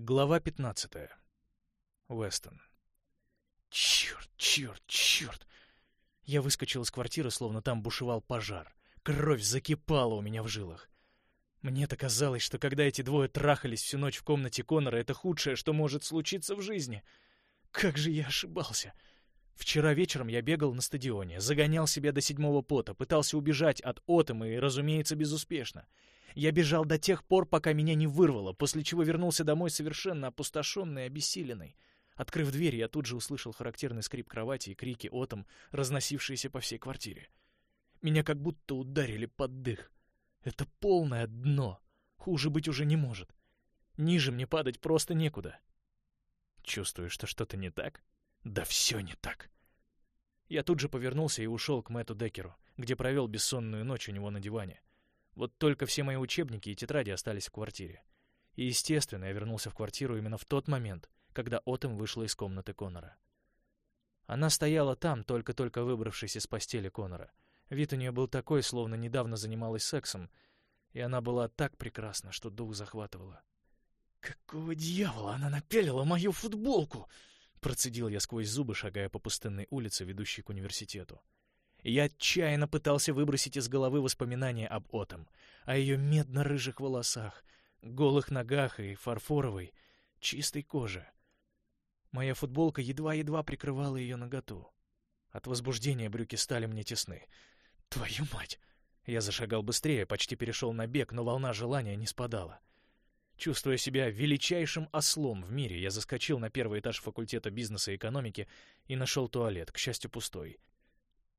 Глава 15. Уэстон. Черт, черт, черт! Я выскочил из квартиры, словно там бушевал пожар. Кровь закипала у меня в жилах. Мне-то казалось, что когда эти двое трахались всю ночь в комнате Конора, это худшее, что может случиться в жизни. Как же я ошибался! Вчера вечером я бегал на стадионе, загонял себя до седьмого пота, пытался убежать от Отома и, разумеется, безуспешно. Я бежал до тех пор, пока меня не вырвало, после чего вернулся домой совершенно опустошенный и обессиленный. Открыв дверь, я тут же услышал характерный скрип кровати и крики Отом, разносившиеся по всей квартире. Меня как будто ударили под дых. Это полное дно. Хуже быть уже не может. Ниже мне падать просто некуда. Чувствую, что что-то не так? Да все не так. Я тут же повернулся и ушел к Мэтту Деккеру, где провел бессонную ночь у него на диване. Вот только все мои учебники и тетради остались в квартире. И, естественно, я вернулся в квартиру именно в тот момент, когда Отом вышла из комнаты Конора. Она стояла там, только-только выбравшись из постели Конора. Вид у нее был такой, словно недавно занималась сексом, и она была так прекрасна, что дух захватывала. «Какого дьявола она напялила мою футболку?» Процедил я сквозь зубы, шагая по пустынной улице, ведущей к университету. Я отчаянно пытался выбросить из головы воспоминания об Отом, о ее медно-рыжих волосах, голых ногах и фарфоровой, чистой коже. Моя футболка едва-едва прикрывала ее наготу. От возбуждения брюки стали мне тесны. Твою мать! Я зашагал быстрее, почти перешел на бег, но волна желания не спадала. Чувствуя себя величайшим ослом в мире, я заскочил на первый этаж факультета бизнеса и экономики и нашел туалет, к счастью, пустой.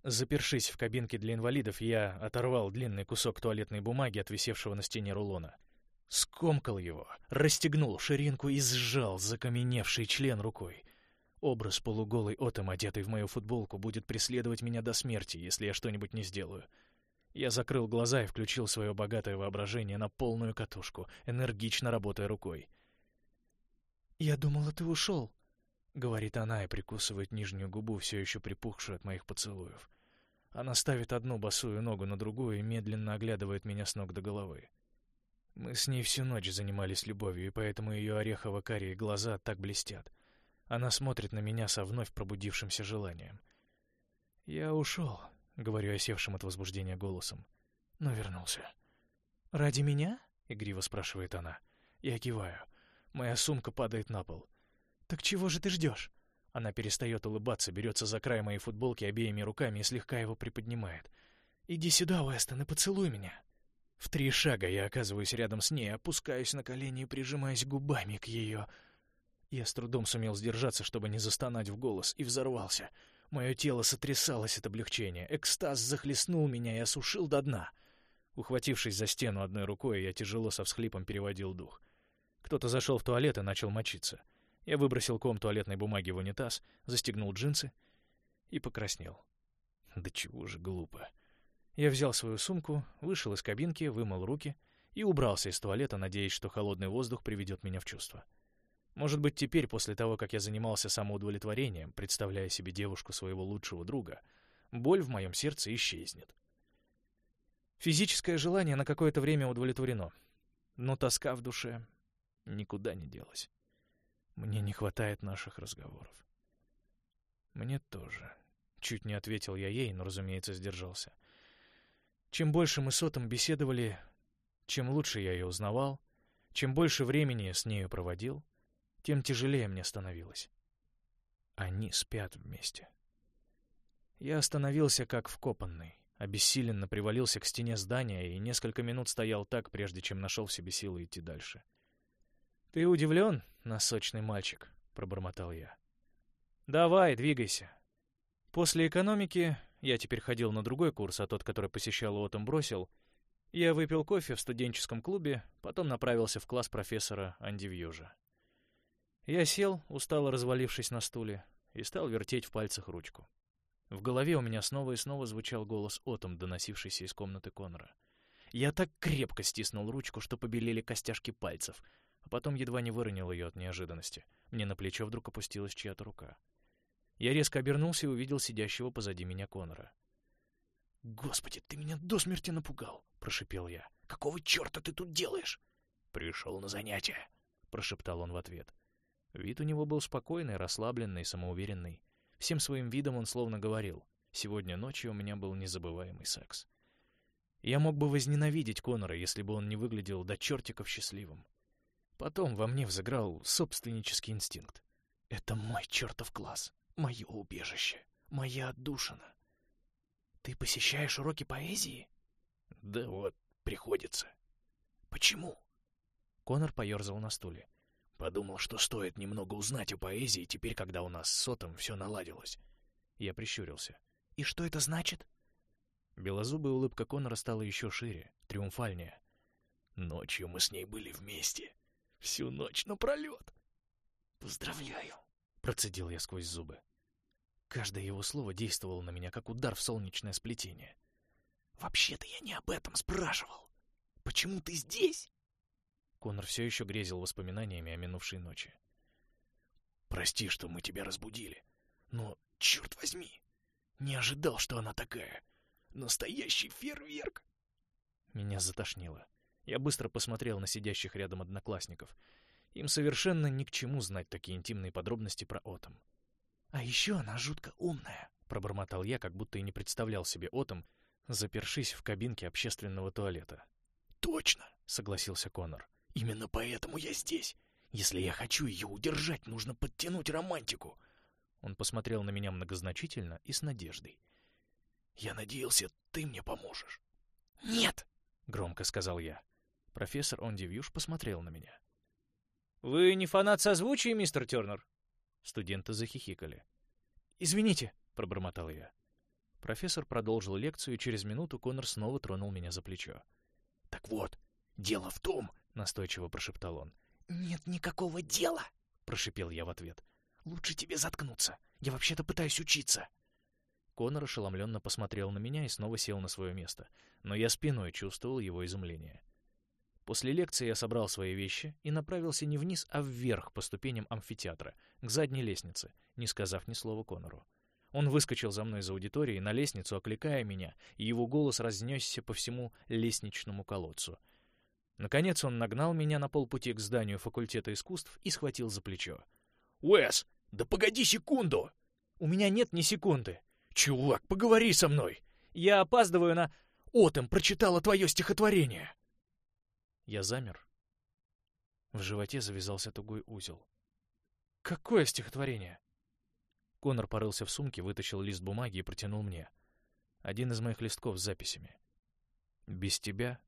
Запершись в кабинке для инвалидов, я оторвал длинный кусок туалетной бумаги от висевшего на стене рулона. Скомкал его, расстегнул ширинку и сжал закаменевший член рукой. Образ полуголой Отом, одетый в мою футболку, будет преследовать меня до смерти, если я что-нибудь не сделаю. Я закрыл глаза и включил свое богатое воображение на полную катушку, энергично работая рукой. «Я думала, ты ушел», — говорит она и прикусывает нижнюю губу, все еще припухшую от моих поцелуев. Она ставит одну босую ногу на другую и медленно оглядывает меня с ног до головы. Мы с ней всю ночь занимались любовью, и поэтому ее орехово-карие глаза так блестят. Она смотрит на меня со вновь пробудившимся желанием. «Я ушел», — говорю осевшим от возбуждения голосом, но вернулся. «Ради меня?» — игриво спрашивает она. Я киваю. Моя сумка падает на пол. «Так чего же ты ждешь?» Она перестает улыбаться, берется за край моей футболки обеими руками и слегка его приподнимает. «Иди сюда, Уэстон, и поцелуй меня». В три шага я оказываюсь рядом с ней, опускаюсь на колени и прижимаюсь губами к ее... Я с трудом сумел сдержаться, чтобы не застонать в голос, и взорвался. Мое тело сотрясалось от облегчения. Экстаз захлестнул меня и осушил до дна. Ухватившись за стену одной рукой, я тяжело со всхлипом переводил дух. Кто-то зашел в туалет и начал мочиться. Я выбросил ком туалетной бумаги в унитаз, застегнул джинсы и покраснел. Да чего же глупо. Я взял свою сумку, вышел из кабинки, вымыл руки и убрался из туалета, надеясь, что холодный воздух приведет меня в чувство. Может быть, теперь, после того, как я занимался самоудовлетворением, представляя себе девушку своего лучшего друга, боль в моем сердце исчезнет. Физическое желание на какое-то время удовлетворено, но тоска в душе никуда не делась. Мне не хватает наших разговоров. Мне тоже. Чуть не ответил я ей, но, разумеется, сдержался. Чем больше мы с Отом беседовали, чем лучше я ее узнавал, чем больше времени с нею проводил, тем тяжелее мне становилось. Они спят вместе. Я остановился как вкопанный, обессиленно привалился к стене здания и несколько минут стоял так, прежде чем нашел в себе силы идти дальше. «Ты удивлен, носочный мальчик?» — пробормотал я. «Давай, двигайся». После экономики я теперь ходил на другой курс, а тот, который посещал Отом, бросил. Я выпил кофе в студенческом клубе, потом направился в класс профессора Андивьюжа. Я сел, устало развалившись на стуле, и стал вертеть в пальцах ручку. В голове у меня снова и снова звучал голос Отом, доносившийся из комнаты Конора. Я так крепко стиснул ручку, что побелели костяшки пальцев — а потом едва не выронил ее от неожиданности. Мне на плечо вдруг опустилась чья-то рука. Я резко обернулся и увидел сидящего позади меня Конора. «Господи, ты меня до смерти напугал!» — прошипел я. «Какого черта ты тут делаешь?» «Пришел на занятие», —— прошептал он в ответ. Вид у него был спокойный, расслабленный, самоуверенный. Всем своим видом он словно говорил, «Сегодня ночью у меня был незабываемый секс». Я мог бы возненавидеть Конора, если бы он не выглядел до чертиков счастливым. Потом во мне взыграл собственнический инстинкт. Это мой чертов класс, мое убежище, моя отдушина. Ты посещаешь уроки поэзии? Да вот, приходится. Почему? Конор поерзал на стуле. Подумал, что стоит немного узнать о поэзии теперь, когда у нас с Сотом все наладилось. Я прищурился. И что это значит? Белозубая улыбка Конора стала еще шире, триумфальнее. Ночью мы с ней были вместе. Всю ночь напролет. «Поздравляю», — процедил я сквозь зубы. Каждое его слово действовало на меня, как удар в солнечное сплетение. «Вообще-то я не об этом спрашивал. Почему ты здесь?» Конор все еще грезил воспоминаниями о минувшей ночи. «Прости, что мы тебя разбудили, но, черт возьми, не ожидал, что она такая. Настоящий фейерверк!» Меня затошнило. Я быстро посмотрел на сидящих рядом одноклассников. Им совершенно ни к чему знать такие интимные подробности про Отом. «А еще она жутко умная», — пробормотал я, как будто и не представлял себе Отом, запершись в кабинке общественного туалета. «Точно!» — согласился Конор. «Именно поэтому я здесь. Если я хочу ее удержать, нужно подтянуть романтику». Он посмотрел на меня многозначительно и с надеждой. «Я надеялся, ты мне поможешь». «Нет!» — громко сказал я. Профессор Ондивьюш посмотрел на меня. «Вы не фанат созвучия, мистер Тернер?» Студенты захихикали. «Извините», — пробормотал я. Профессор продолжил лекцию, и через минуту Конор снова тронул меня за плечо. «Так вот, дело в том», — настойчиво прошептал он. «Нет никакого дела», — прошипел я в ответ. «Лучше тебе заткнуться. Я вообще-то пытаюсь учиться». Конор ошеломленно посмотрел на меня и снова сел на свое место, но я спиной чувствовал его изумление. После лекции я собрал свои вещи и направился не вниз, а вверх по ступеням амфитеатра, к задней лестнице, не сказав ни слова Конору. Он выскочил за мной из аудитории на лестницу, окликая меня, и его голос разнесся по всему лестничному колодцу. Наконец он нагнал меня на полпути к зданию факультета искусств и схватил за плечо. «Уэс, да погоди секунду!» «У меня нет ни секунды!» «Чувак, поговори со мной! Я опаздываю на...» «Отом прочитала твое стихотворение!» Я замер. В животе завязался тугой узел. «Какое стихотворение?» Конор порылся в сумке, вытащил лист бумаги и протянул мне. Один из моих листков с записями. «Без тебя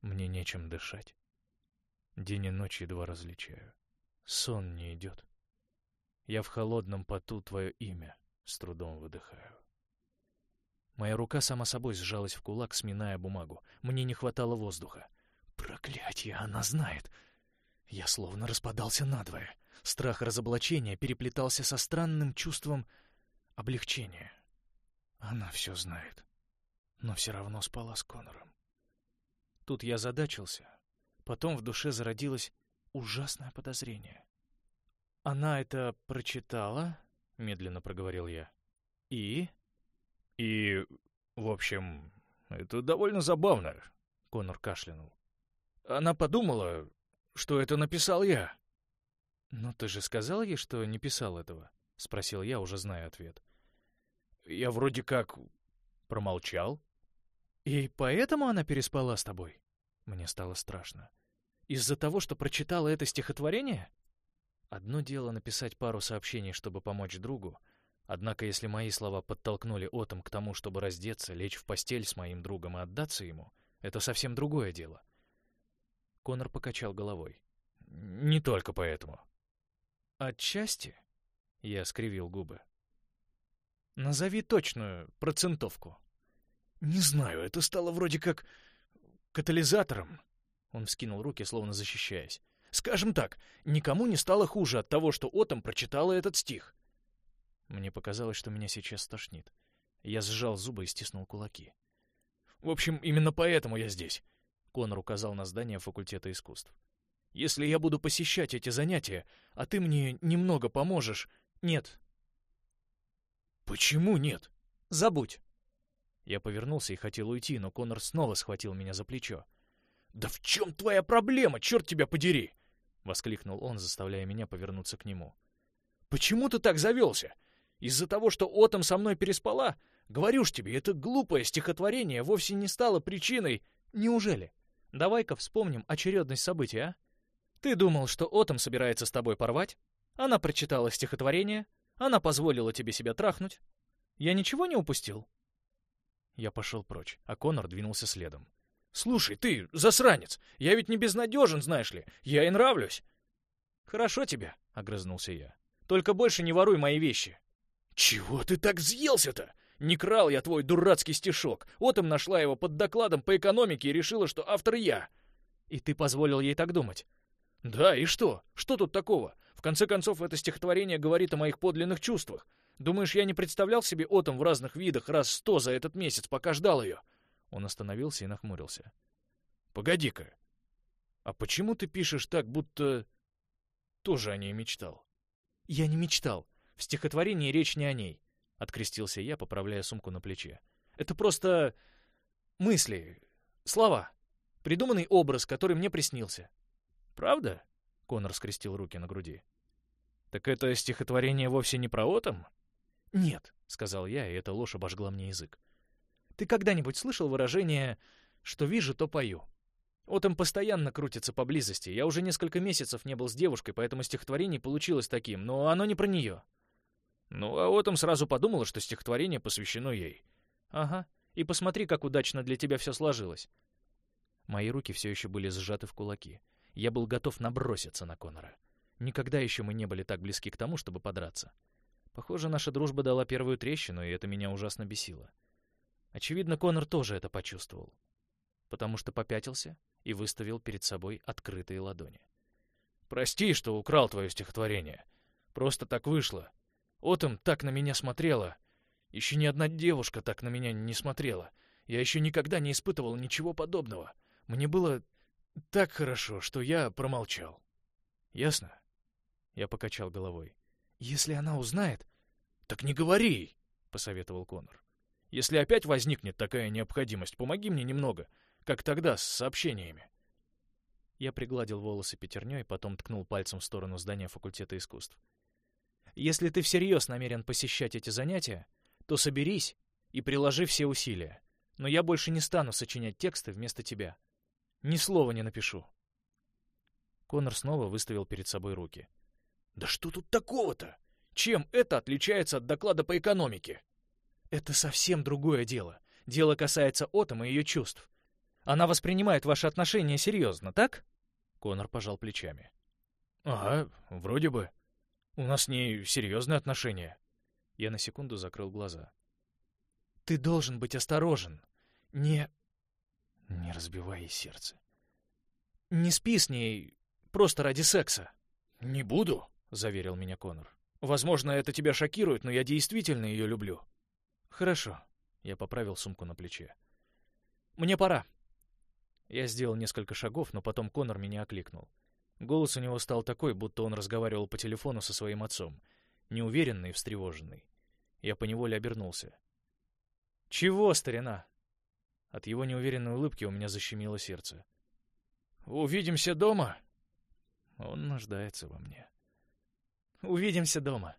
мне нечем дышать. День и ночь едва различаю. Сон не идет. Я в холодном поту твое имя с трудом выдыхаю. Моя рука сама собой сжалась в кулак, сминая бумагу. Мне не хватало воздуха. Проклятье, она знает. Я словно распадался надвое. Страх разоблачения переплетался со странным чувством облегчения. Она все знает, но все равно спала с Конором. Тут я задачился. Потом в душе зародилось ужасное подозрение. Она это прочитала, — медленно проговорил я. «И?» «И, в общем, это довольно забавно», — Конор кашлянул. «Она подумала, что это написал я». «Но ты же сказал ей, что не писал этого?» — спросил я, уже зная ответ. «Я вроде как промолчал». «И поэтому она переспала с тобой?» Мне стало страшно. «Из-за того, что прочитала это стихотворение?» Одно дело написать пару сообщений, чтобы помочь другу, однако если мои слова подтолкнули Отом к тому, чтобы раздеться, лечь в постель с моим другом и отдаться ему, это совсем другое дело. Конор покачал головой. «Не только поэтому». «Отчасти?» — я скривил губы. «Назови точную процентовку». «Не знаю, это стало вроде как катализатором». Он вскинул руки, словно защищаясь. Скажем так, никому не стало хуже от того, что Отом прочитала этот стих. Мне показалось, что меня сейчас стошнит. Я сжал зубы и стиснул кулаки. В общем, именно поэтому я здесь. Конор указал на здание факультета искусств. Если я буду посещать эти занятия, а ты мне немного поможешь... Нет. Почему нет? Забудь. Я повернулся и хотел уйти, но Конор снова схватил меня за плечо. «Да в чем твоя проблема, черт тебя подери?» воскликнул он, заставляя меня повернуться к нему. «Почему ты так завелся? Из-за того, что Отом со мной переспала? Говорю ж тебе, это глупое стихотворение вовсе не стало причиной. Неужели? Давай-ка вспомним очередность событий, а? Ты думал, что Отом собирается с тобой порвать? Она прочитала стихотворение, она позволила тебе себя трахнуть. Я ничего не упустил?» Я пошел прочь, а Конор двинулся следом. «Слушай, ты, засранец, я ведь не безнадежен, знаешь ли, я и нравлюсь». «Хорошо тебе», — огрызнулся я. «Только больше не воруй мои вещи». «Чего ты так взъелся-то? Не крал я твой дурацкий стишок. Вот им нашла его под докладом по экономике и решила, что автор я». «И ты позволил ей так думать?» «Да, и что? Что тут такого? В конце концов, это стихотворение говорит о моих подлинных чувствах. Думаешь, я не представлял себе Отом в разных видах раз сто за этот месяц, пока ждал ее?» Он остановился и нахмурился. «Погоди-ка, а почему ты пишешь так, будто тоже о ней мечтал?» «Я не мечтал. В стихотворении речь не о ней», — открестился я, поправляя сумку на плече. «Это просто мысли, слова, придуманный образ, который мне приснился». «Правда?» — Конор скрестил руки на груди. «Так это стихотворение вовсе не про Отом?» «Нет», — сказал я, и эта ложь обожгла мне язык. «Ты когда-нибудь слышал выражение «что вижу, то пою»?» Отом постоянно крутится поблизости. Я уже несколько месяцев не был с девушкой, поэтому стихотворение получилось таким, но оно не про нее. Ну, а Отом сразу подумала, что стихотворение посвящено ей. Ага, и посмотри, как удачно для тебя все сложилось. Мои руки все еще были сжаты в кулаки. Я был готов наброситься на Конора. Никогда еще мы не были так близки к тому, чтобы подраться. Похоже, наша дружба дала первую трещину, и это меня ужасно бесило. Очевидно, Конор тоже это почувствовал, потому что попятился и выставил перед собой открытые ладони. «Прости, что украл твое стихотворение. Просто так вышло. Отом так на меня смотрела. Еще ни одна девушка так на меня не смотрела. Я еще никогда не испытывал ничего подобного. Мне было так хорошо, что я промолчал. Ясно?» Я покачал головой. «Если она узнает...» «Так не говори!» — посоветовал Конор. «Если опять возникнет такая необходимость, помоги мне немного, как тогда с сообщениями». Я пригладил волосы пятерней, потом ткнул пальцем в сторону здания факультета искусств. «Если ты всерьез намерен посещать эти занятия, то соберись и приложи все усилия. Но я больше не стану сочинять тексты вместо тебя. Ни слова не напишу». Конор снова выставил перед собой руки. Да что тут такого-то? Чем это отличается от доклада по экономике? Это совсем другое дело. Дело касается Отома и ее чувств. Она воспринимает ваши отношения серьезно, так? Конор пожал плечами. Ага, вроде бы. У нас с ней серьезные отношения. Я на секунду закрыл глаза. Ты должен быть осторожен. Не... Не разбивай ей сердце. Не спи с ней просто ради секса. Не буду, — заверил меня Конор. «Возможно, это тебя шокирует, но я действительно ее люблю». «Хорошо». Я поправил сумку на плече. «Мне пора». Я сделал несколько шагов, но потом Конор меня окликнул. Голос у него стал такой, будто он разговаривал по телефону со своим отцом. Неуверенный и встревоженный. Я поневоле обернулся. «Чего, старина?» От его неуверенной улыбки у меня защемило сердце. «Увидимся дома?» Он нуждается во мне. Увидимся дома.